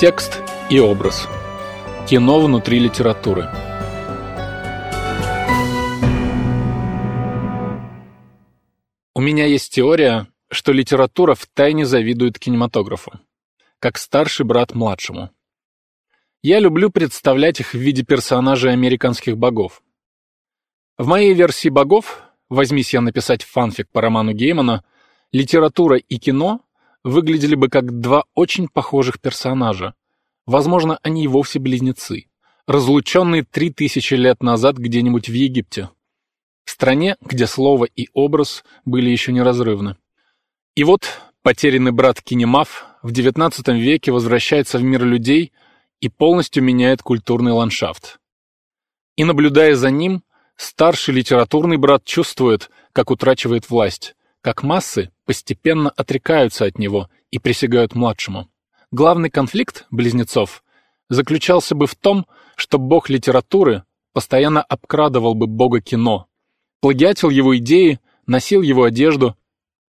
Текст и образ. Кино внутри литературы. У меня есть теория, что литература втайне завидует кинематографу, как старший брат младшему. Я люблю представлять их в виде персонажей американских богов. В моей версии богов, возьмись я написать фанфик по роману Геймана, литература и кино выглядели бы как два очень похожих персонажа. Возможно, они и вовсе близнецы, разлученные три тысячи лет назад где-нибудь в Египте, в стране, где слово и образ были еще неразрывны. И вот потерянный брат Кинемав в XIX веке возвращается в мир людей и полностью меняет культурный ландшафт. И наблюдая за ним, старший литературный брат чувствует, как утрачивает власть, как массы постепенно отрекаются от него и присягают младшему. Главный конфликт близнецов заключался бы в том, что бог литературы постоянно обкрадывал бы бога кино, плагиатил его идеи, носил его одежду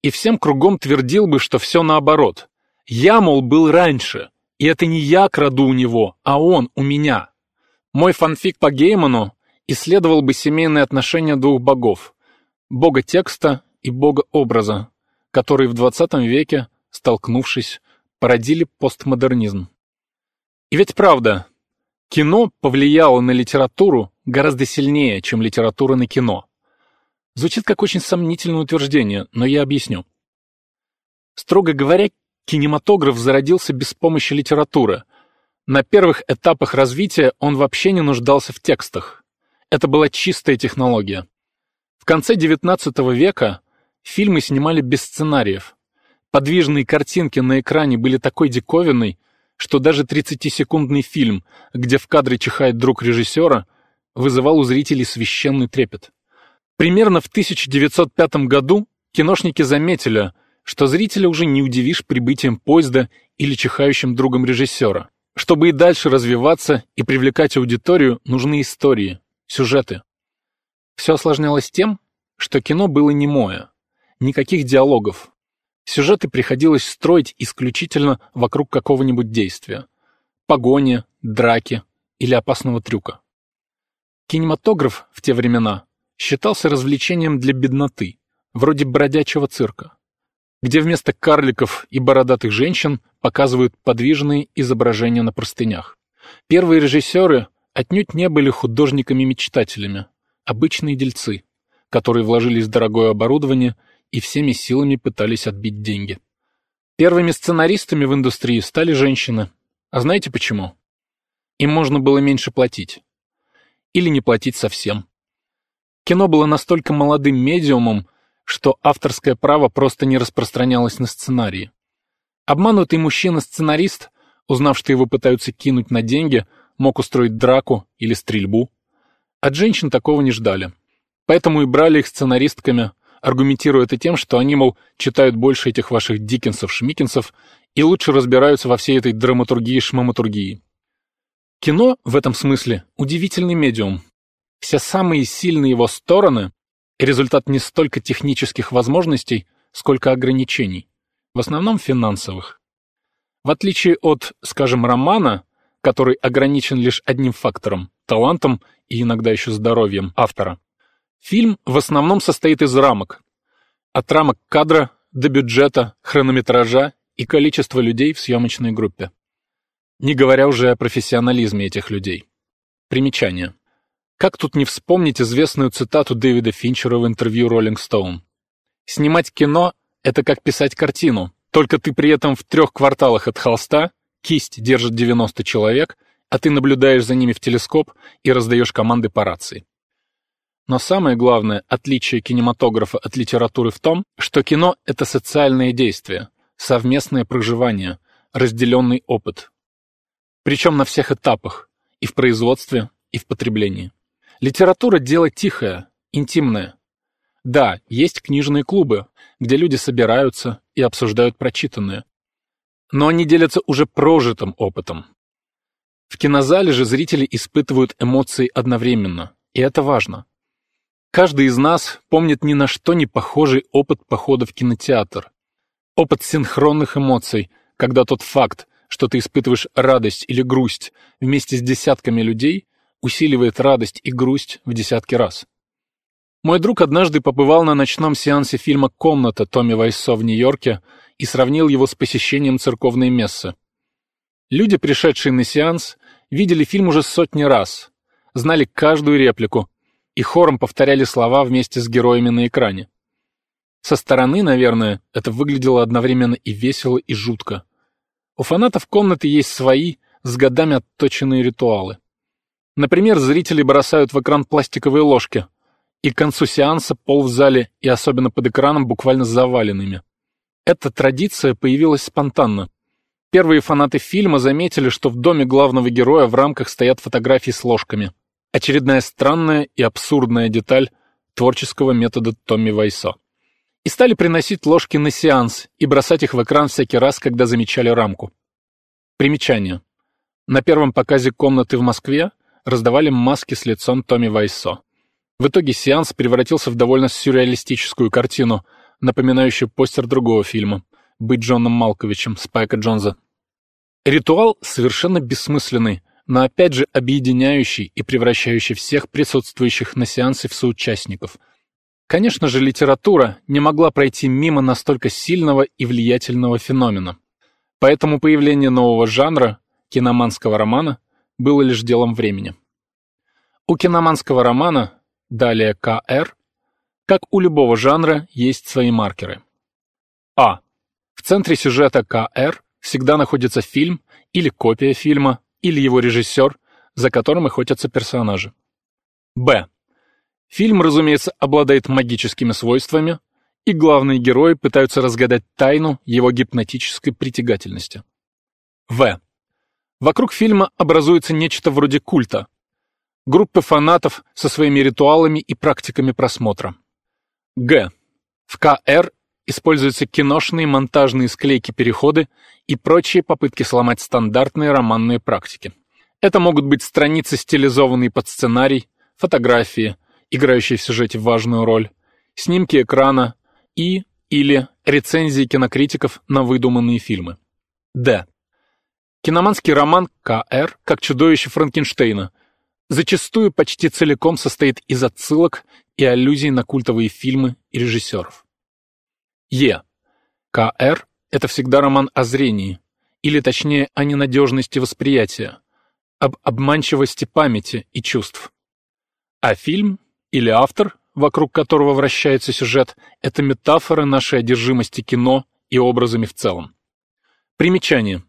и всем кругом твердил бы, что все наоборот. Я, мол, был раньше, и это не я краду у него, а он у меня. Мой фанфик по Гейману исследовал бы семейные отношения двух богов – бога текста и бога образа, которые в 20 веке, столкнувшись, породили постмодернизм. И ведь правда, кино повлияло на литературу гораздо сильнее, чем литература на кино. Звучит как очень сомнительное утверждение, но я объясню. Строго говоря, кинематограф зародился без помощи литературы. На первых этапах развития он вообще не нуждался в текстах. Это была чистая технология. В конце XIX века фильмы снимали без сценариев. Подвижные картинки на экране были такой диковинной, что даже 30-секундный фильм, где в кадре чихает друг режиссера, вызывал у зрителей священный трепет. Примерно в 1905 году киношники заметили, что зрителя уже не удивишь прибытием поезда или чихающим другом режиссера. Чтобы и дальше развиваться и привлекать аудиторию, нужны истории, сюжеты. Все осложнялось тем, что кино было немое. Никаких диалогов, Сюжеты приходилось строить исключительно вокруг какого-нибудь действия. Погони, драки или опасного трюка. Кинематограф в те времена считался развлечением для бедноты, вроде бродячего цирка, где вместо карликов и бородатых женщин показывают подвижные изображения на простынях. Первые режиссеры отнюдь не были художниками-мечтателями, обычные дельцы, которые вложились в дорогое оборудование и всеми силами пытались отбить деньги. Первыми сценаристами в индустрии стали женщины. А знаете почему? Им можно было меньше платить. Или не платить совсем. Кино было настолько молодым медиумом, что авторское право просто не распространялось на сценарии. Обманутый мужчина-сценарист, узнав, что его пытаются кинуть на деньги, мог устроить драку или стрельбу. От женщин такого не ждали. Поэтому и брали их сценаристками, аргументируя это тем, что они, мол, читают больше этих ваших Диккенсов-шмиккенсов и лучше разбираются во всей этой драматургии-шмаматургии. Кино в этом смысле удивительный медиум. Все самые сильные его стороны – результат не столько технических возможностей, сколько ограничений, в основном финансовых. В отличие от, скажем, романа, который ограничен лишь одним фактором – талантом и иногда еще здоровьем автора, Фильм в основном состоит из рамок. От рамок кадра до бюджета, хронометража и количества людей в съемочной группе. Не говоря уже о профессионализме этих людей. Примечание. Как тут не вспомнить известную цитату Дэвида Финчера в интервью Rolling Stone? Снимать кино — это как писать картину, только ты при этом в трех кварталах от холста, кисть держит 90 человек, а ты наблюдаешь за ними в телескоп и раздаешь команды по рации. Но самое главное отличие кинематографа от литературы в том, что кино — это социальное действие, совместное проживание, разделенный опыт. Причем на всех этапах, и в производстве, и в потреблении. Литература — дело тихое, интимное. Да, есть книжные клубы, где люди собираются и обсуждают прочитанное. Но они делятся уже прожитым опытом. В кинозале же зрители испытывают эмоции одновременно, и это важно. Каждый из нас помнит ни на что не похожий опыт похода в кинотеатр. Опыт синхронных эмоций, когда тот факт, что ты испытываешь радость или грусть вместе с десятками людей, усиливает радость и грусть в десятки раз. Мой друг однажды побывал на ночном сеансе фильма «Комната» Томми Вайсо в Нью-Йорке и сравнил его с посещением церковной мессы. Люди, пришедшие на сеанс, видели фильм уже сотни раз, знали каждую реплику и хором повторяли слова вместе с героями на экране. Со стороны, наверное, это выглядело одновременно и весело, и жутко. У фанатов комнаты есть свои, с годами отточенные ритуалы. Например, зрители бросают в экран пластиковые ложки, и к концу сеанса пол в зале и особенно под экраном буквально заваленными. Эта традиция появилась спонтанно. Первые фанаты фильма заметили, что в доме главного героя в рамках стоят фотографии с ложками. Очередная странная и абсурдная деталь творческого метода Томми Вайсо и стали приносить ложки на сеанс и бросать их в экран всякий раз, когда замечали рамку. Примечание. На первом показе комнаты в Москве раздавали маски с лицом Томми Вайсо. В итоге сеанс превратился в довольно сюрреалистическую картину, напоминающую постер другого фильма «Быть Джоном Малковичем» Спайка Джонса. Ритуал совершенно бессмысленный, но опять же объединяющий и превращающий всех присутствующих на сеансе в соучастников – Конечно же, литература не могла пройти мимо настолько сильного и влиятельного феномена. Поэтому появление нового жанра, киноманского романа, было лишь делом времени. У киноманского романа, далее КР, как у любого жанра, есть свои маркеры. А. В центре сюжета КР всегда находится фильм или копия фильма, или его режиссер, за которым охотятся персонажи. Б. Фильм, разумеется, обладает магическими свойствами, и главные герои пытаются разгадать тайну его гипнотической притягательности. В. Вокруг фильма образуется нечто вроде культа. Группы фанатов со своими ритуалами и практиками просмотра. Г. В КР используются киношные монтажные склейки-переходы и прочие попытки сломать стандартные романные практики. Это могут быть страницы, стилизованные под сценарий, фотографии, играющие в сюжете важную роль, снимки экрана и или рецензии кинокритиков на выдуманные фильмы. Д. Киноманский роман К.Р. как чудовище Франкенштейна зачастую почти целиком состоит из отсылок и аллюзий на культовые фильмы и режиссеров. Е. К.Р. — это всегда роман о зрении, или точнее о ненадежности восприятия, об обманчивости памяти и чувств. А фильм или автор, вокруг которого вращается сюжет, это метафора нашей одержимости кино и образами в целом. Примечание.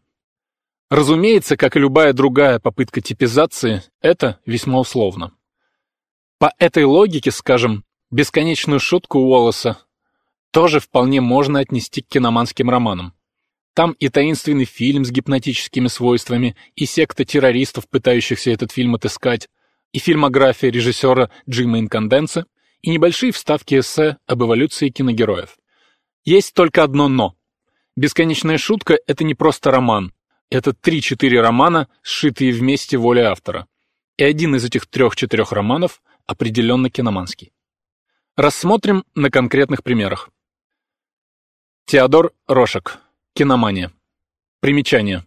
Разумеется, как и любая другая попытка типизации, это весьма условно. По этой логике, скажем, бесконечную шутку Уоллеса тоже вполне можно отнести к киноманским романам. Там и таинственный фильм с гипнотическими свойствами, и секта террористов, пытающихся этот фильм отыскать, и фильмография режиссера Джима Инканденса, и небольшие вставки эссе об эволюции киногероев. Есть только одно «но». «Бесконечная шутка» — это не просто роман. Это три-четыре романа, сшитые вместе волей автора. И один из этих трех-четырех романов определенно киноманский. Рассмотрим на конкретных примерах. Теодор Рошек. Киномания. Примечание.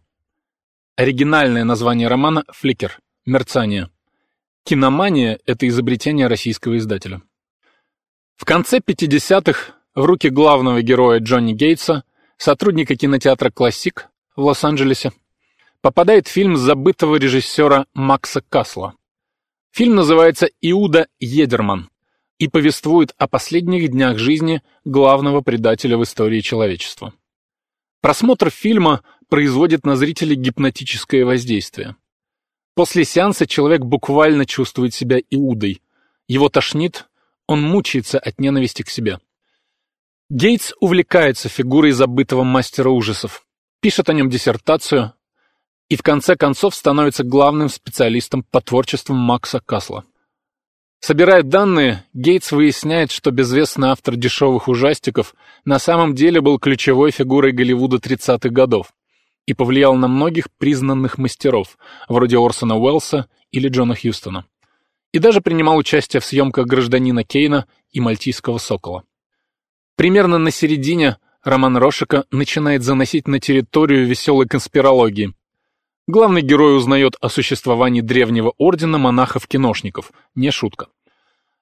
Оригинальное название романа «Фликер. Мерцание». Киномания — это изобретение российского издателя. В конце 50-х в руки главного героя Джонни Гейтса, сотрудника кинотеатра «Классик» в Лос-Анджелесе, попадает фильм забытого режиссера Макса Касла. Фильм называется «Иуда Едерман» и повествует о последних днях жизни главного предателя в истории человечества. Просмотр фильма производит на зрителей гипнотическое воздействие. После сеанса человек буквально чувствует себя Иудой. Его тошнит, он мучается от ненависти к себе. Гейтс увлекается фигурой забытого мастера ужасов, пишет о нем диссертацию и в конце концов становится главным специалистом по творчеству Макса Касла. Собирая данные, Гейтс выясняет, что безвестный автор дешевых ужастиков на самом деле был ключевой фигурой Голливуда 30-х годов и повлиял на многих признанных мастеров, вроде Орсона Уэллса или Джона Хьюстона. И даже принимал участие в съемках «Гражданина Кейна» и «Мальтийского сокола». Примерно на середине, роман Рошика начинает заносить на территорию веселой конспирологии. Главный герой узнает о существовании древнего ордена монахов-киношников, не шутка.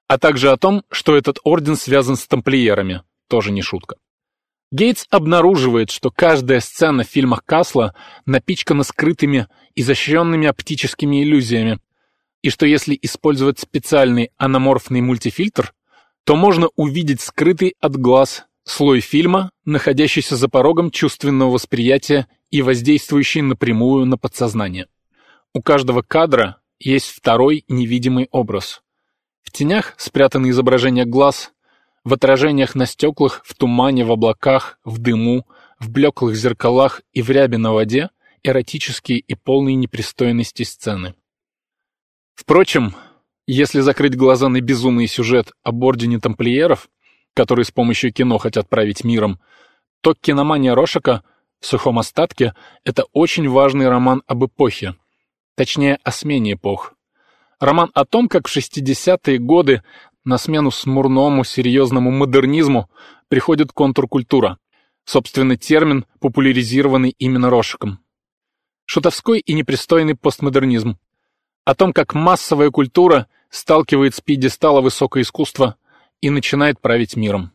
А также о том, что этот орден связан с тамплиерами, тоже не шутка. Гейтс обнаруживает, что каждая сцена в фильмах Касла напичкана скрытыми, изощренными оптическими иллюзиями, и что если использовать специальный аноморфный мультифильтр, то можно увидеть скрытый от глаз слой фильма, находящийся за порогом чувственного восприятия и воздействующий напрямую на подсознание. У каждого кадра есть второй невидимый образ. В тенях спрятаны изображения глаз, в отражениях на стеклах, в тумане, в облаках, в дыму, в блеклых зеркалах и в рябе на воде эротические и полные непристойности сцены. Впрочем, если закрыть глаза на безумный сюжет об Ордене Тамплиеров, который с помощью кино хотят править миром, то «Киномания Рошака» в сухом остатке — это очень важный роман об эпохе, точнее, о смене эпох. Роман о том, как в 60-е годы на смену смурному серьезному модернизму приходит контркультура, собственно термин, популяризированный именно Рошиком. Шутовской и непристойный постмодернизм. О том, как массовая культура сталкивает с пьедестала высокое искусство и начинает править миром.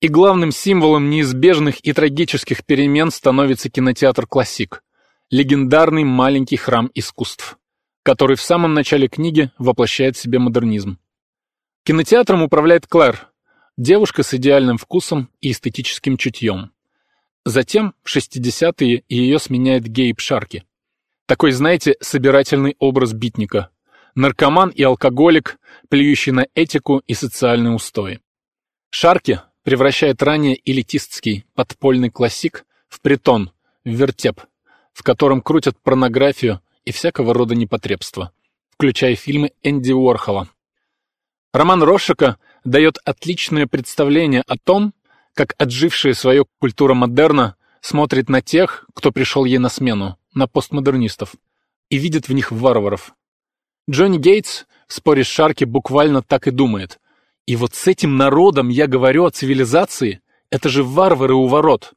И главным символом неизбежных и трагических перемен становится кинотеатр «Классик», легендарный маленький храм искусств, который в самом начале книги воплощает в себе модернизм. Кинотеатром управляет Клэр, девушка с идеальным вкусом и эстетическим чутьем. Затем, в 60-е, ее сменяет Гейб Шарки. Такой, знаете, собирательный образ битника. Наркоман и алкоголик, плюющий на этику и социальные устои. Шарки превращает ранее элитистский, подпольный классик в притон, в вертеп, в котором крутят порнографию и всякого рода непотребства, включая фильмы Энди Уорхола, Роман Рошика дает отличное представление о том, как отжившая свою культура модерна смотрит на тех, кто пришел ей на смену, на постмодернистов, и видит в них варваров. Джонни Гейтс в споре с Шарки буквально так и думает. И вот с этим народом я говорю о цивилизации, это же варвары у ворот.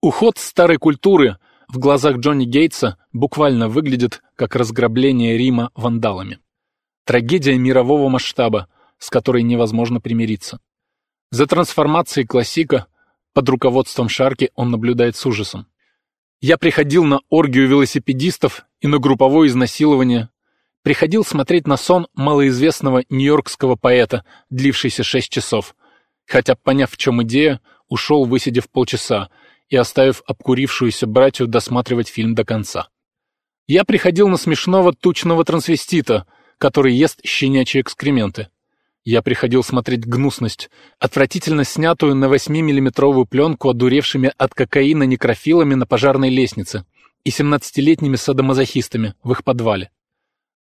Уход старой культуры в глазах Джонни Гейтса буквально выглядит как разграбление Рима вандалами. Трагедия мирового масштаба, с которой невозможно примириться. За трансформацией классика под руководством Шарки он наблюдает с ужасом. Я приходил на оргию велосипедистов и на групповое изнасилование. Приходил смотреть на сон малоизвестного нью-йоркского поэта, длившийся шесть часов. Хотя, поняв, в чем идея, ушел, высидев полчаса и оставив обкурившуюся братью досматривать фильм до конца. Я приходил на смешного тучного трансвестита — который ест щенячьи экскременты. Я приходил смотреть гнусность, отвратительно снятую на 8-миллиметровую пленку одуревшими от кокаина некрофилами на пожарной лестнице и 17-летними садомазохистами в их подвале.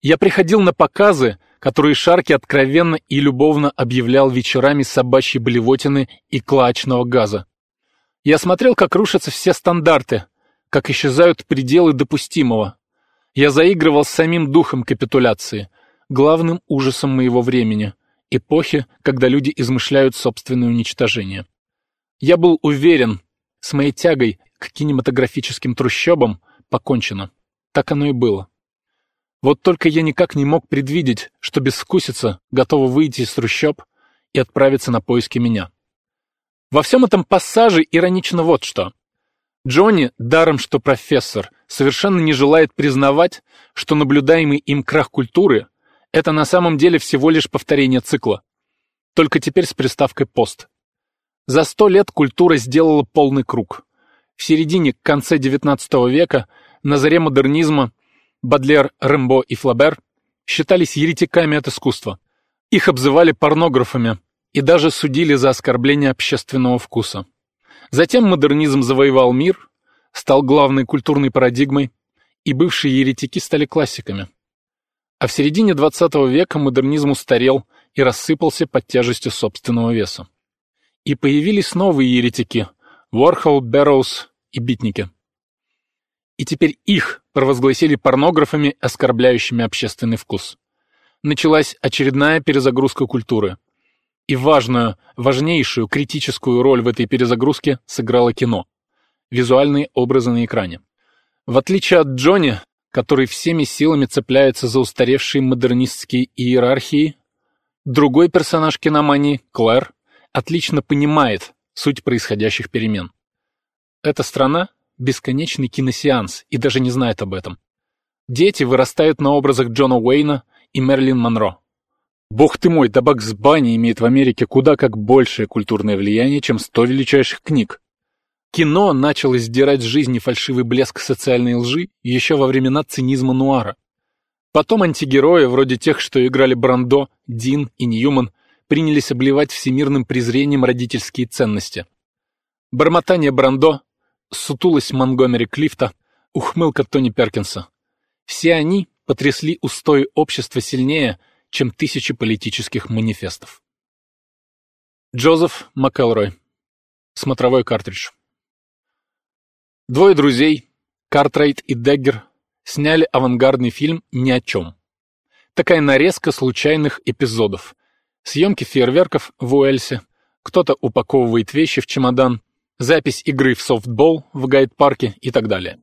Я приходил на показы, которые Шарки откровенно и любовно объявлял вечерами собачьей блевотины и клачного газа. Я смотрел, как рушатся все стандарты, как исчезают пределы допустимого. Я заигрывал с самим духом капитуляции, главным ужасом моего времени, эпохи, когда люди измышляют собственное уничтожение. Я был уверен, с моей тягой к кинематографическим трущобам покончено. Так оно и было. Вот только я никак не мог предвидеть, что безвкусица готова выйти из трущоб и отправиться на поиски меня. Во всем этом пассаже иронично вот что. Джонни, даром что профессор, совершенно не желает признавать, что наблюдаемый им крах культуры это на самом деле всего лишь повторение цикла. Только теперь с приставкой «пост». За сто лет культура сделала полный круг. В середине, конце XIX века, на заре модернизма, Бадлер, Рэмбо и Флабер считались еретиками от искусства. Их обзывали порнографами и даже судили за оскорбление общественного вкуса. Затем модернизм завоевал мир, стал главной культурной парадигмой, и бывшие еретики стали классиками. А в середине XX века модернизм устарел и рассыпался под тяжестью собственного веса. И появились новые еретики – Ворхол, Берроуз и Битники. И теперь их провозгласили порнографами, оскорбляющими общественный вкус. Началась очередная перезагрузка культуры. И важную, важнейшую критическую роль в этой перезагрузке сыграло кино. Визуальные образы на экране. В отличие от Джонни, который всеми силами цепляется за устаревшие модернистские иерархии, другой персонаж киномании, Клэр, отлично понимает суть происходящих перемен. Эта страна — бесконечный киносеанс и даже не знает об этом. Дети вырастают на образах Джона Уэйна и Мерлин Монро. Бог ты мой, да Бакс Банни имеет в Америке куда как большее культурное влияние, чем сто величайших книг. Кино начало сдирать с жизни фальшивый блеск социальной лжи еще во времена цинизма нуара. Потом антигерои, вроде тех, что играли Брандо, Дин и Ньюман, принялись обливать всемирным презрением родительские ценности. Бормотание Брандо, сутулость Монгомери Клифта, ухмылка Тони Перкинса. Все они потрясли устои общества сильнее, чем тысячи политических манифестов. Джозеф МакЭлрой. Смотровой картридж. Двое друзей, Картрайт и Деггер, сняли авангардный фильм «Ни о чем». Такая нарезка случайных эпизодов. Съемки фейерверков в Уэльсе, кто-то упаковывает вещи в чемодан, запись игры в софтбол в гайд-парке и так далее.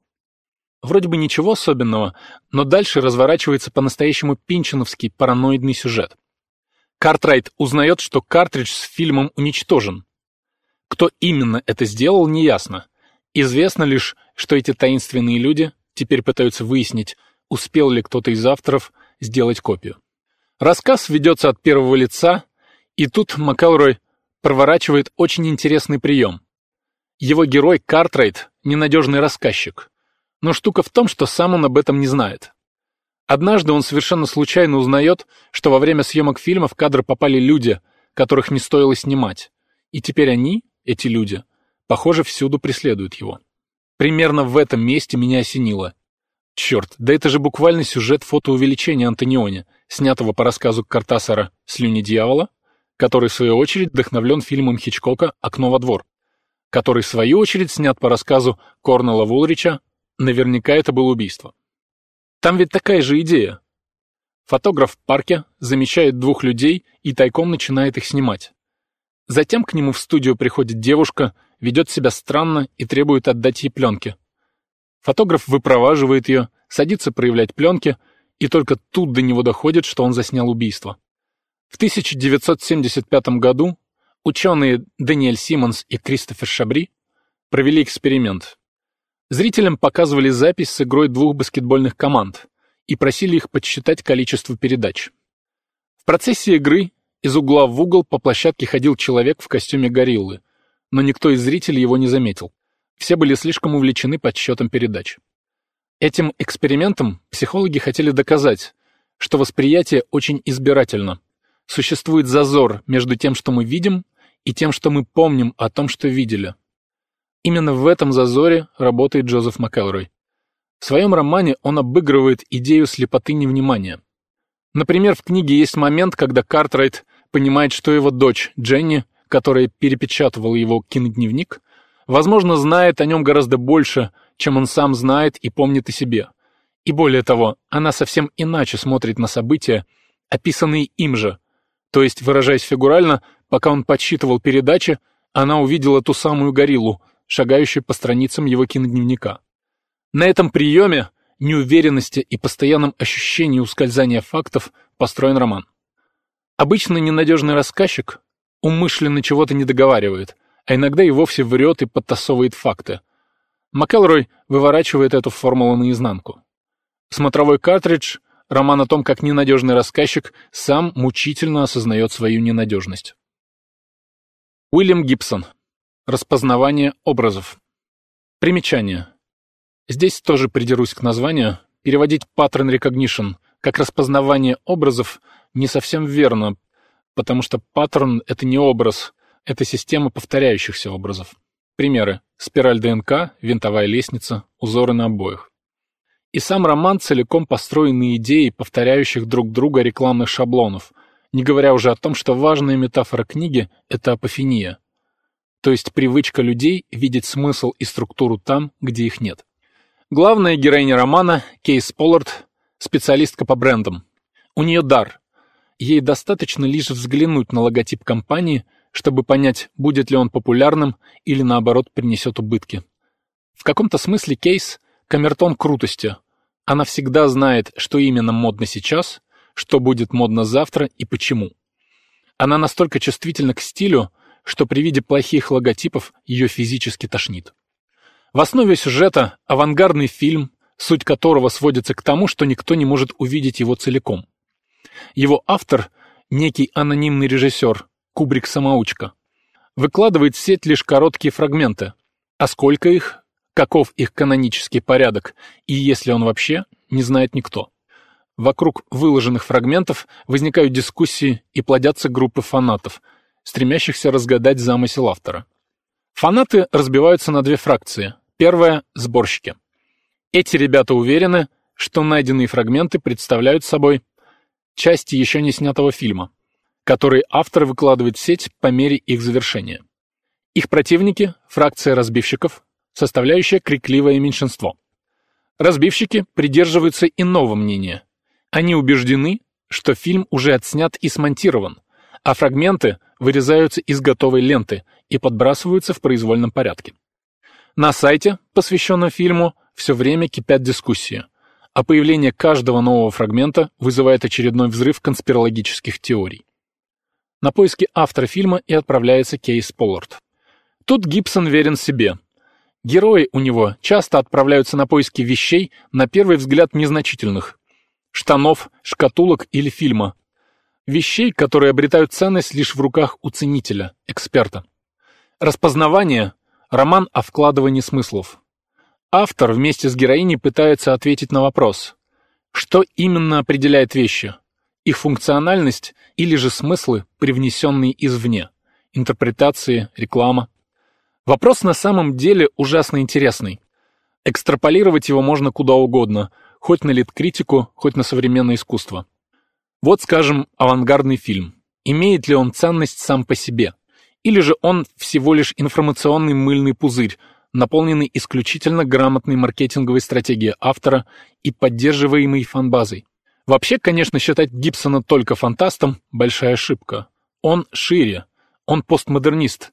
Вроде бы ничего особенного, но дальше разворачивается по-настоящему пинчиновский параноидный сюжет. Картрайт узнает, что картридж с фильмом уничтожен. Кто именно это сделал, неясно. Известно лишь, что эти таинственные люди теперь пытаются выяснить, успел ли кто-то из авторов сделать копию. Рассказ ведется от первого лица, и тут Макалрой проворачивает очень интересный прием. Его герой Картрайт — ненадежный рассказчик. Но штука в том, что сам он об этом не знает. Однажды он совершенно случайно узнает, что во время съемок фильма в кадр попали люди, которых не стоило снимать. И теперь они, эти люди, похоже, всюду преследуют его. Примерно в этом месте меня осенило. Черт, да это же буквально сюжет фотоувеличения Антониони, снятого по рассказу Картасара «Слюни дьявола», который, в свою очередь, вдохновлен фильмом Хичкока «Окно во двор», который, в свою очередь, снят по рассказу Корнела Вулрича «Наверняка это было убийство». Там ведь такая же идея. Фотограф в парке замечает двух людей и тайком начинает их снимать. Затем к нему в студию приходит девушка, ведет себя странно и требует отдать ей пленки. Фотограф выпроваживает ее, садится проявлять пленки, и только тут до него доходит, что он заснял убийство. В 1975 году ученые Даниэль Симмонс и Кристофер Шабри провели эксперимент. Зрителям показывали запись с игрой двух баскетбольных команд и просили их подсчитать количество передач. В процессе игры из угла в угол по площадке ходил человек в костюме гориллы, но никто из зрителей его не заметил. Все были слишком увлечены подсчетом передач. Этим экспериментом психологи хотели доказать, что восприятие очень избирательно. Существует зазор между тем, что мы видим, и тем, что мы помним о том, что видели. Именно в этом зазоре работает Джозеф МакЭлрой. В своем романе он обыгрывает идею слепоты невнимания. Например, в книге есть момент, когда Картрайт понимает, что его дочь Дженни, которая перепечатывала его кинодневник, возможно, знает о нем гораздо больше, чем он сам знает и помнит о себе. И более того, она совсем иначе смотрит на события, описанные им же. То есть, выражаясь фигурально, пока он подсчитывал передачи, она увидела ту самую гориллу, шагающую по страницам его кинодневника. На этом приеме, неуверенности и постоянном ощущении ускользания фактов построен роман. Обычно ненадежный рассказчик умышленно чего-то не договаривает, а иногда и вовсе врет и подтасовывает факты. МакЭлрой выворачивает эту формулу наизнанку. Смотровой картридж — роман о том, как ненадежный рассказчик сам мучительно осознает свою ненадежность. Уильям Гибсон. Распознавание образов. Примечание. Здесь тоже придерусь к названию. Переводить pattern recognition как распознавание образов не совсем верно, потому что паттерн — это не образ, это система повторяющихся образов. Примеры. Спираль ДНК, винтовая лестница, узоры на обоях. И сам роман целиком построен на идее повторяющих друг друга рекламных шаблонов, не говоря уже о том, что важная метафора книги — это апофения, то есть привычка людей видеть смысл и структуру там, где их нет. Главная героиня романа — Кейс Поллард, специалистка по брендам. У нее дар. ей достаточно лишь взглянуть на логотип компании, чтобы понять, будет ли он популярным или, наоборот, принесет убытки. В каком-то смысле кейс — камертон крутости. Она всегда знает, что именно модно сейчас, что будет модно завтра и почему. Она настолько чувствительна к стилю, что при виде плохих логотипов ее физически тошнит. В основе сюжета авангардный фильм, суть которого сводится к тому, что никто не может увидеть его целиком. Его автор, некий анонимный режиссер, Кубрик-самоучка, выкладывает в сеть лишь короткие фрагменты. А сколько их, каков их канонический порядок, и если он вообще, не знает никто. Вокруг выложенных фрагментов возникают дискуссии и плодятся группы фанатов, стремящихся разгадать замысел автора. Фанаты разбиваются на две фракции – Первое — сборщики. Эти ребята уверены, что найденные фрагменты представляют собой части еще не снятого фильма, которые автор выкладывает в сеть по мере их завершения. Их противники — фракция разбивщиков, составляющая крикливое меньшинство. Разбивщики придерживаются иного мнения. Они убеждены, что фильм уже отснят и смонтирован, а фрагменты вырезаются из готовой ленты и подбрасываются в произвольном порядке. На сайте, посвященном фильму, все время кипят дискуссии, а появление каждого нового фрагмента вызывает очередной взрыв конспирологических теорий. На поиски автора фильма и отправляется Кейс Поллард. Тут Гибсон верен себе. Герои у него часто отправляются на поиски вещей, на первый взгляд незначительных. Штанов, шкатулок или фильма. Вещей, которые обретают ценность лишь в руках у ценителя, эксперта. Распознавание Роман о вкладывании смыслов. Автор вместе с героиней пытается ответить на вопрос, что именно определяет вещи, их функциональность или же смыслы, привнесенные извне, интерпретации, реклама. Вопрос на самом деле ужасно интересный. Экстраполировать его можно куда угодно, хоть на литкритику, хоть на современное искусство. Вот, скажем, авангардный фильм. Имеет ли он ценность сам по себе? Или же он всего лишь информационный мыльный пузырь, наполненный исключительно грамотной маркетинговой стратегией автора и поддерживаемой фанбазой. Вообще, конечно, считать Гибсона только фантастом – большая ошибка. Он шире, он постмодернист,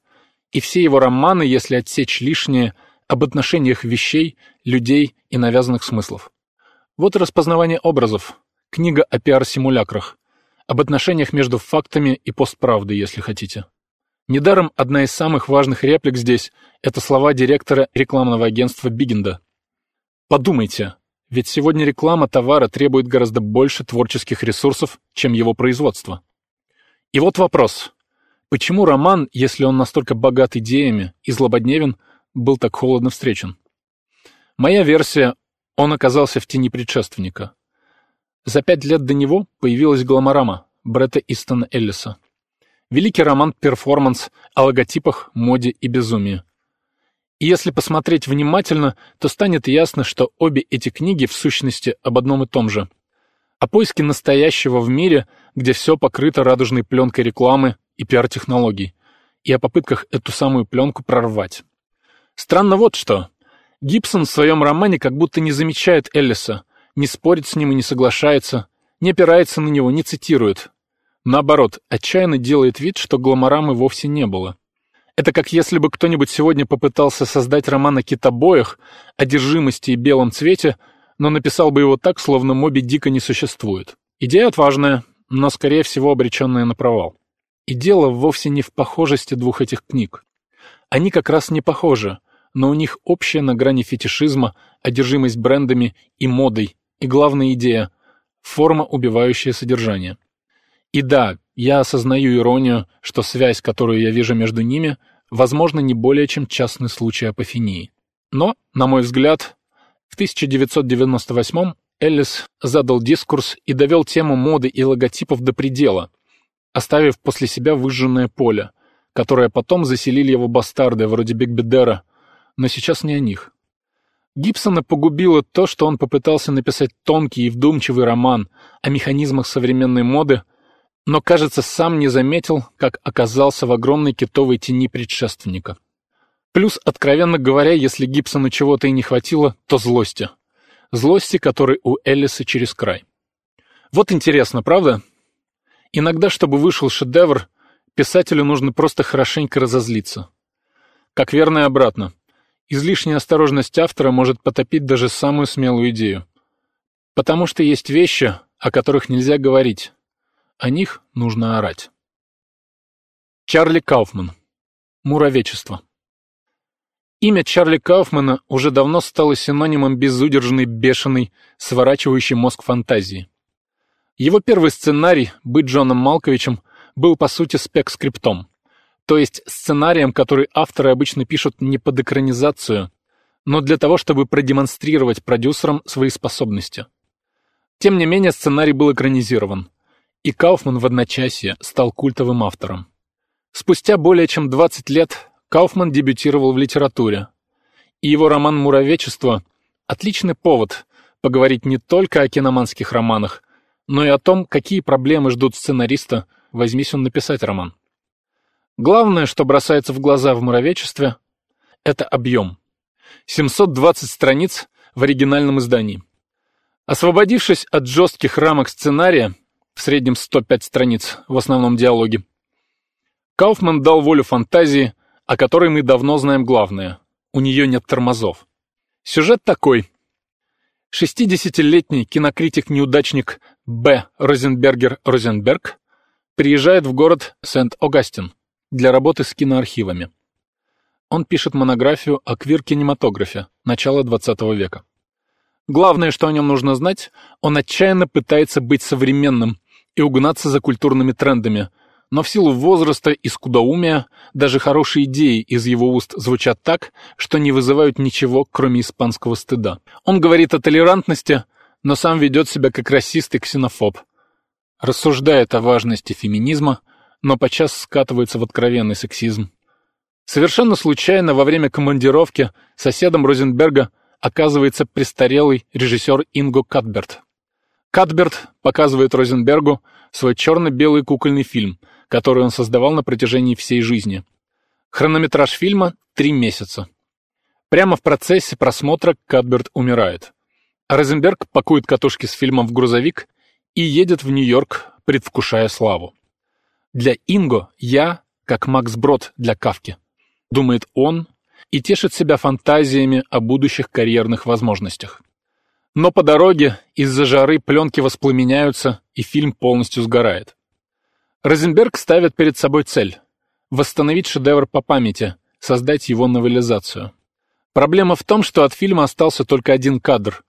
и все его романы, если отсечь лишнее, об отношениях вещей, людей и навязанных смыслов. Вот и распознавание образов, книга о пиар-симулякрах, об отношениях между фактами и постправдой, если хотите. Недаром одна из самых важных реплик здесь — это слова директора рекламного агентства Бигенда. Подумайте, ведь сегодня реклама товара требует гораздо больше творческих ресурсов, чем его производство. И вот вопрос. Почему роман, если он настолько богат идеями и злободневен, был так холодно встречен? Моя версия — он оказался в тени предшественника. За пять лет до него появилась гламорама Бретта Истона Эллиса. Великий роман-перформанс о логотипах, моде и безумии. И если посмотреть внимательно, то станет ясно, что обе эти книги в сущности об одном и том же. О поиске настоящего в мире, где все покрыто радужной пленкой рекламы и пиар-технологий, и о попытках эту самую пленку прорвать. Странно вот что. Гибсон в своем романе как будто не замечает Эллиса, не спорит с ним и не соглашается, не опирается на него, не цитирует, Наоборот, отчаянно делает вид, что гламорамы вовсе не было. Это как если бы кто-нибудь сегодня попытался создать роман о китобоях, одержимости и белом цвете, но написал бы его так, словно Моби Дика не существует. Идея отважная, но, скорее всего, обреченная на провал. И дело вовсе не в похожести двух этих книг. Они как раз не похожи, но у них общая на грани фетишизма, одержимость брендами и модой, и главная идея — форма, убивающая содержание. И да, я осознаю иронию, что связь, которую я вижу между ними, возможно, не более чем частный случай апофении. Но, на мой взгляд, в 1998 Эллис задал дискурс и довел тему моды и логотипов до предела, оставив после себя выжженное поле, которое потом заселили его бастарды, вроде Биг Бедера, но сейчас не о них. Гибсона погубило то, что он попытался написать тонкий и вдумчивый роман о механизмах современной моды, но, кажется, сам не заметил, как оказался в огромной китовой тени предшественника. Плюс, откровенно говоря, если Гибсону чего-то и не хватило, то злости. Злости, которой у Эллиса через край. Вот интересно, правда? Иногда, чтобы вышел шедевр, писателю нужно просто хорошенько разозлиться. Как верно и обратно. Излишняя осторожность автора может потопить даже самую смелую идею. Потому что есть вещи, о которых нельзя говорить. О них нужно орать. Чарли Кауфман. Муравечество. Имя Чарли Кауфмана уже давно стало синонимом безудержной, бешеной, сворачивающей мозг фантазии. Его первый сценарий «Быть Джоном Малковичем» был по сути спек-скриптом, то есть сценарием, который авторы обычно пишут не под экранизацию, но для того, чтобы продемонстрировать продюсерам свои способности. Тем не менее, сценарий был экранизирован, и Кауфман в одночасье стал культовым автором. Спустя более чем 20 лет Кауфман дебютировал в литературе, и его роман «Муравечество» — отличный повод поговорить не только о киноманских романах, но и о том, какие проблемы ждут сценариста, возьмись он написать роман. Главное, что бросается в глаза в «Муравечестве» — это объем. 720 страниц в оригинальном издании. Освободившись от жестких рамок сценария, в среднем 105 страниц, в основном диалоги, Кауфман дал волю фантазии, о которой мы давно знаем главное. У нее нет тормозов. Сюжет такой. 60-летний кинокритик-неудачник Б. Розенбергер Розенберг приезжает в город Сент-Огастин для работы с киноархивами. Он пишет монографию о квир-кинематографе начала XX века. Главное, что о нем нужно знать, он отчаянно пытается быть современным и угнаться за культурными трендами – но в силу возраста и скудоумия даже хорошие идеи из его уст звучат так, что не вызывают ничего, кроме испанского стыда. Он говорит о толерантности, но сам ведет себя как расист и ксенофоб. Рассуждает о важности феминизма, но подчас скатывается в откровенный сексизм. Совершенно случайно во время командировки соседом Розенберга оказывается престарелый режиссер Инго Катберт. Катберт показывает Розенбергу свой черно-белый кукольный фильм – который он создавал на протяжении всей жизни. Хронометраж фильма — три месяца. Прямо в процессе просмотра Кадберт умирает. А Розенберг пакует катушки с фильмом в грузовик и едет в Нью-Йорк, предвкушая славу. Для Инго я как Макс Брод для Кавки, думает он и тешит себя фантазиями о будущих карьерных возможностях. Но по дороге из-за жары пленки воспламеняются, и фильм полностью сгорает. Розенберг ставит перед собой цель — восстановить шедевр по памяти, создать его новелизацию. Проблема в том, что от фильма остался только один кадр,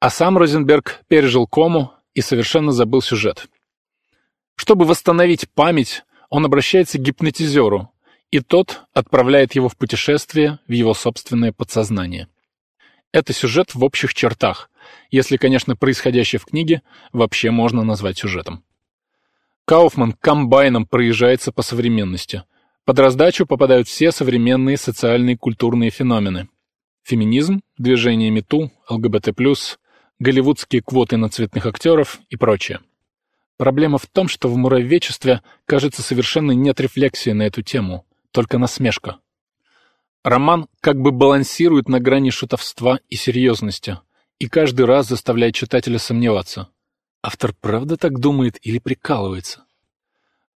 а сам Розенберг пережил кому и совершенно забыл сюжет. Чтобы восстановить память, он обращается к гипнотизеру, и тот отправляет его в путешествие в его собственное подсознание. Это сюжет в общих чертах, если, конечно, происходящее в книге вообще можно назвать сюжетом. Кауфман комбайном проезжается по современности. Под раздачу попадают все современные социальные и культурные феномены. Феминизм, движение МИТУ, ЛГБТ+, голливудские квоты на цветных актеров и прочее. Проблема в том, что в муравечестве, кажется, совершенно нет рефлексии на эту тему, только насмешка. Роман как бы балансирует на грани шутовства и серьезности, и каждый раз заставляет читателя сомневаться – Автор правда так думает или прикалывается?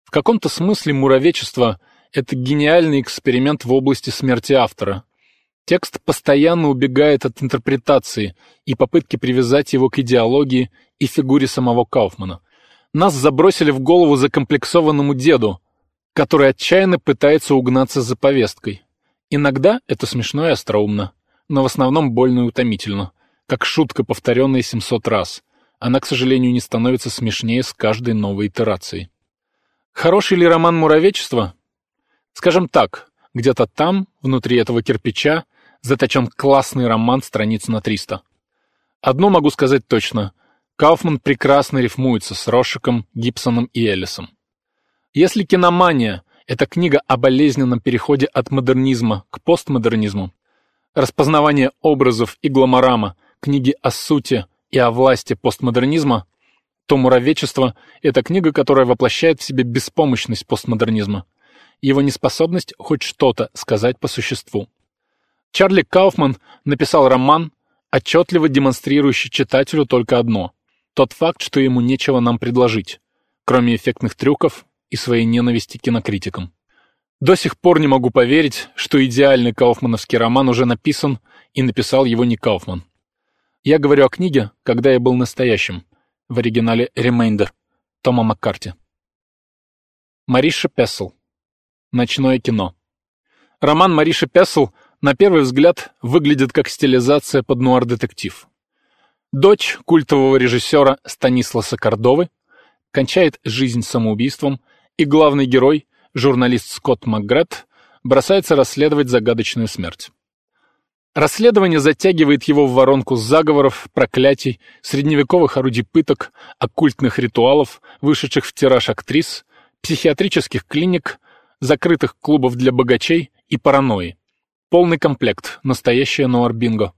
В каком-то смысле муравечество — это гениальный эксперимент в области смерти автора. Текст постоянно убегает от интерпретации и попытки привязать его к идеологии и фигуре самого Кауфмана. Нас забросили в голову закомплексованному деду, который отчаянно пытается угнаться за повесткой. Иногда это смешно и остроумно, но в основном больно и утомительно, как шутка, повторенная 700 раз — она, к сожалению, не становится смешнее с каждой новой итерацией. Хороший ли роман «Муравечество»? Скажем так, где-то там, внутри этого кирпича, заточен классный роман страниц на 300. Одно могу сказать точно. Кауфман прекрасно рифмуется с Рошиком, Гибсоном и Эллисом. Если «Киномания» — это книга о болезненном переходе от модернизма к постмодернизму, распознавание образов и гламорама, книги о сути, и о власти постмодернизма, то «Муравечество» — это книга, которая воплощает в себе беспомощность постмодернизма, его неспособность хоть что-то сказать по существу. Чарли Кауфман написал роман, отчетливо демонстрирующий читателю только одно — тот факт, что ему нечего нам предложить, кроме эффектных трюков и своей ненависти к кинокритикам. До сих пор не могу поверить, что идеальный кауфмановский роман уже написан, и написал его не Кауфман. Я говорю о книге, когда я был настоящим, в оригинале «Remainder» Тома Маккарти. Мариша Пессел. Ночное кино. Роман Мариши Пессел на первый взгляд выглядит как стилизация под нуар-детектив. Дочь культового режиссера Станисласа Кордовы кончает жизнь самоубийством, и главный герой, журналист Скотт Макгрет, бросается расследовать загадочную смерть. Расследование затягивает его в воронку заговоров, проклятий, средневековых орудий пыток, оккультных ритуалов, вышедших в тираж актрис, психиатрических клиник, закрытых клубов для богачей и паранойи. Полный комплект, настоящее нуар-бинго.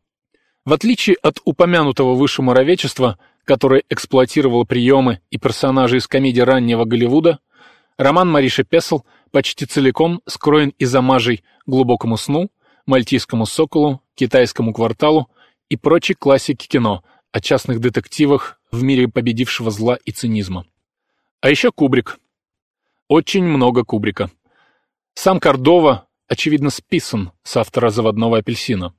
В отличие от упомянутого выше муравечества, которое эксплуатировало приемы и персонажей из комедий раннего Голливуда, роман Мариши Песл почти целиком скроен из амажей «Глубокому сну», «Мальтийскому соколу», «Китайскому кварталу» и прочей классики кино о частных детективах в мире победившего зла и цинизма. А еще Кубрик. Очень много Кубрика. Сам Кордова очевидно, списан с автора «Заводного апельсина».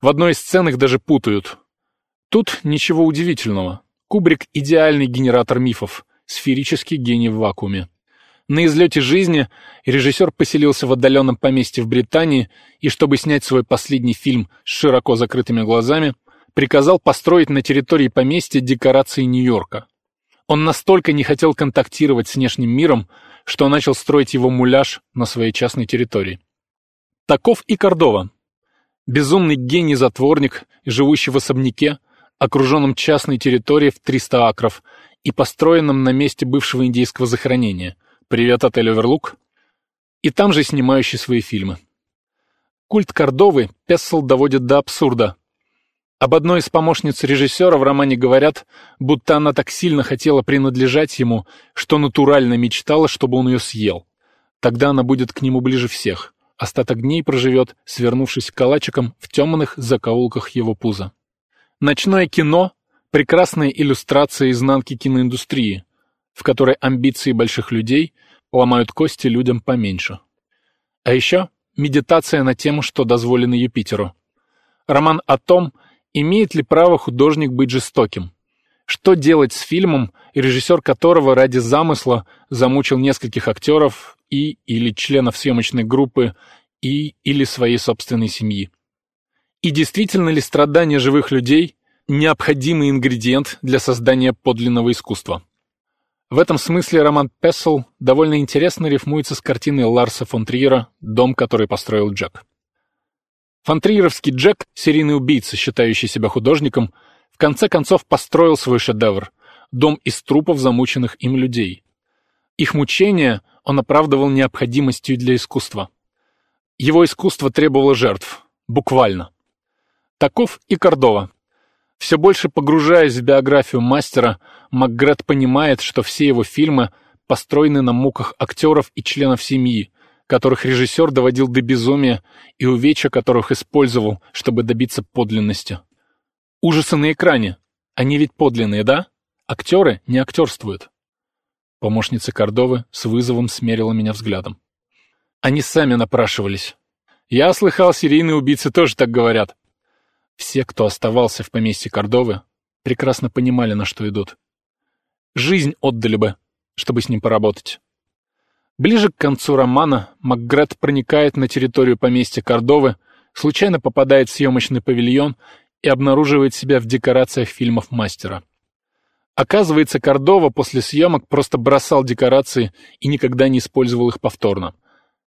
В одной из сцен их даже путают. Тут ничего удивительного. Кубрик — идеальный генератор мифов, сферический гений в вакууме. На излете жизни режиссер поселился в отдаленном поместье в Британии и, чтобы снять свой последний фильм с широко закрытыми глазами, приказал построить на территории поместья декорации Нью-Йорка. Он настолько не хотел контактировать с внешним миром, что начал строить его муляж на своей частной территории. Таков и Кордова. Безумный гений-затворник, живущий в особняке, окруженном частной территорией в 300 акров и построенном на месте бывшего индейского захоронения. Привет, отель «Оверлук». И там же снимающий свои фильмы. Культ Кордовы Пессел доводит до абсурда. Об одной из помощниц режиссера в романе говорят, будто она так сильно хотела принадлежать ему, что натурально мечтала, чтобы он ее съел. Тогда она будет к нему ближе всех остаток дней проживет, свернувшись калачиком в темных закоулках его пуза. Ночное кино — прекрасная иллюстрация изнанки киноиндустрии, в которой амбиции больших людей ломают кости людям поменьше. А еще медитация на тему, что дозволено Юпитеру. Роман о том, имеет ли право художник быть жестоким. Что делать с фильмом, режиссер которого ради замысла замучил нескольких актеров и или членов съемочной группы и или своей собственной семьи. И действительно ли страдания живых людей – необходимый ингредиент для создания подлинного искусства? В этом смысле роман Пессел довольно интересно рифмуется с картиной Ларса фон Триера «Дом, который построил Джек». Фон Триеровский Джек, серийный убийца, считающий себя художником, в конце концов построил свой шедевр – дом из трупов замученных им людей. Их мучения – он оправдывал необходимостью для искусства. Его искусство требовало жертв. Буквально. Таков и Кордова. Все больше погружаясь в биографию мастера, Макгрет понимает, что все его фильмы построены на муках актеров и членов семьи, которых режиссер доводил до безумия и увечья которых использовал, чтобы добиться подлинности. Ужасы на экране. Они ведь подлинные, да? Актеры не актерствуют. Помощница Кордовы с вызовом смерила меня взглядом. Они сами напрашивались. Я слыхал, серийные убийцы тоже так говорят. Все, кто оставался в поместье Кордовы, прекрасно понимали, на что идут. Жизнь отдали бы, чтобы с ним поработать. Ближе к концу романа Макгрет проникает на территорию поместья Кордовы, случайно попадает в съемочный павильон и обнаруживает себя в декорациях фильмов мастера. Оказывается, Кордова после съемок просто бросал декорации и никогда не использовал их повторно.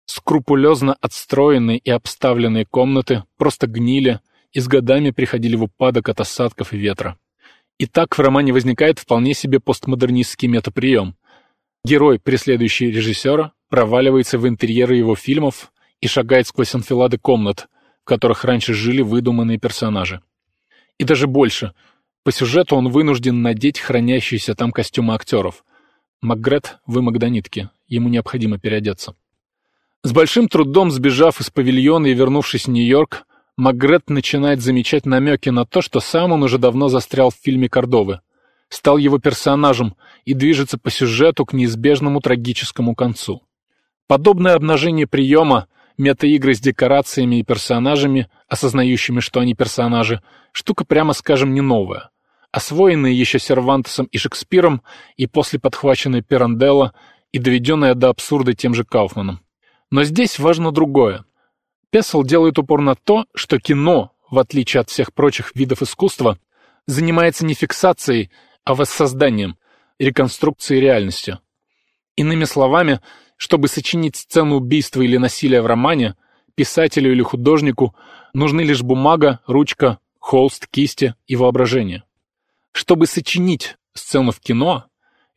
Скрупулезно отстроенные и обставленные комнаты просто гнили и с годами приходили в упадок от осадков и ветра. И так в романе возникает вполне себе постмодернистский метаприем. Герой, преследующий режиссера, проваливается в интерьеры его фильмов и шагает сквозь анфилады комнат, в которых раньше жили выдуманные персонажи. И даже больше — по сюжету он вынужден надеть хранящиеся там костюмы актеров. Макгрет вымок до нитки, ему необходимо переодеться. С большим трудом сбежав из павильона и вернувшись в Нью-Йорк, Макгрет начинает замечать намеки на то, что сам он уже давно застрял в фильме Кордовы. стал его персонажем и движется по сюжету к неизбежному трагическому концу. Подобное обнажение приема, метаигры с декорациями и персонажами, осознающими, что они персонажи, штука, прямо скажем, не новая. Освоенная еще Сервантесом и Шекспиром, и после подхваченная Пиранделло, и доведенная до абсурда тем же Кауфманом. Но здесь важно другое. Пессел делает упор на то, что кино, в отличие от всех прочих видов искусства, занимается не фиксацией, а воссозданием, реконструкцией реальности. Иными словами, чтобы сочинить сцену убийства или насилия в романе, писателю или художнику нужны лишь бумага, ручка, холст, кисти и воображение. Чтобы сочинить сцену в кино,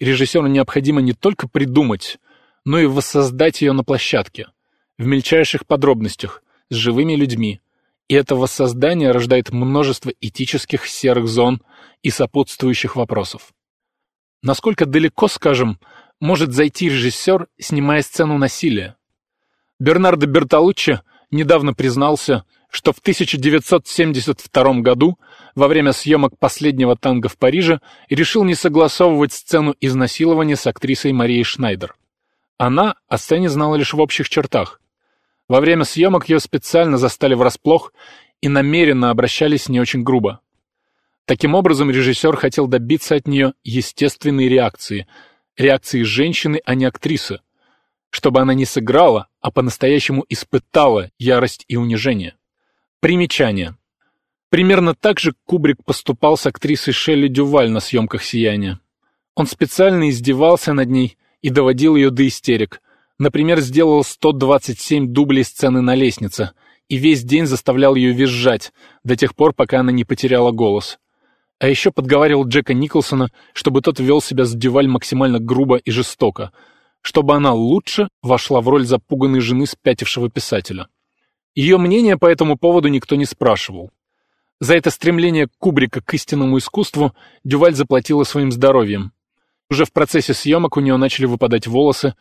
режиссеру необходимо не только придумать, но и воссоздать ее на площадке, в мельчайших подробностях, с живыми людьми, и это воссоздание рождает множество этических серых зон и сопутствующих вопросов. Насколько далеко, скажем, может зайти режиссер, снимая сцену насилия? Бернардо Бертолуччи недавно признался, что в 1972 году во время съемок «Последнего танго в Париже» решил не согласовывать сцену изнасилования с актрисой Марией Шнайдер. Она о сцене знала лишь в общих чертах, во время съемок ее специально застали врасплох и намеренно обращались не очень грубо. Таким образом, режиссер хотел добиться от нее естественной реакции, реакции женщины, а не актрисы, чтобы она не сыграла, а по-настоящему испытала ярость и унижение. Примечание. Примерно так же Кубрик поступал с актрисой Шелли Дюваль на съемках «Сияния». Он специально издевался над ней и доводил ее до истерик, Например, сделал 127 дублей сцены на лестнице и весь день заставлял ее визжать, до тех пор, пока она не потеряла голос. А еще подговаривал Джека Николсона, чтобы тот вел себя с Дюваль максимально грубо и жестоко, чтобы она лучше вошла в роль запуганной жены спятившего писателя. Ее мнение по этому поводу никто не спрашивал. За это стремление Кубрика к истинному искусству Дюваль заплатила своим здоровьем. Уже в процессе съемок у нее начали выпадать волосы,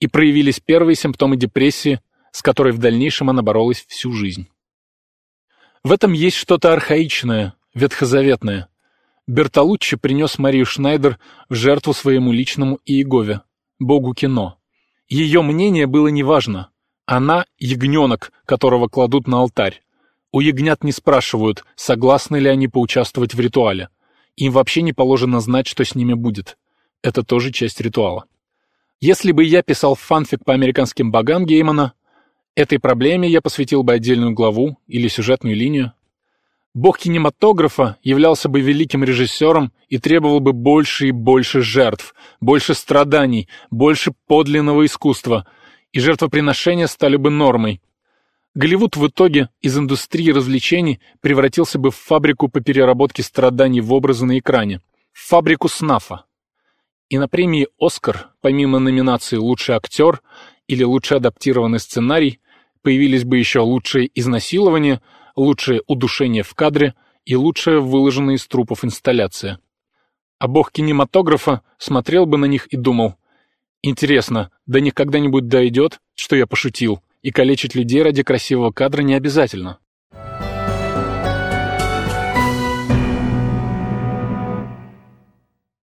и проявились первые симптомы депрессии, с которой в дальнейшем она боролась всю жизнь. В этом есть что-то архаичное, ветхозаветное. Бертолуччи принес Марию Шнайдер в жертву своему личному Иегове, богу кино. Ее мнение было неважно. Она — ягненок, которого кладут на алтарь. У ягнят не спрашивают, согласны ли они поучаствовать в ритуале. Им вообще не положено знать, что с ними будет. Это тоже часть ритуала. Если бы я писал фанфик по американским богам Геймана, этой проблеме я посвятил бы отдельную главу или сюжетную линию. Бог кинематографа являлся бы великим режиссером и требовал бы больше и больше жертв, больше страданий, больше подлинного искусства, и жертвоприношения стали бы нормой. Голливуд в итоге из индустрии развлечений превратился бы в фабрику по переработке страданий в образы на экране, в фабрику снафа. И на премии «Оскар», помимо номинации «Лучший актер» или «Лучший адаптированный сценарий», появились бы еще «Лучшее изнасилование», «Лучшее удушение в кадре» и «Лучшая выложенная из трупов инсталляция». А бог кинематографа смотрел бы на них и думал, «Интересно, до них когда-нибудь дойдет, что я пошутил, и калечить людей ради красивого кадра не обязательно».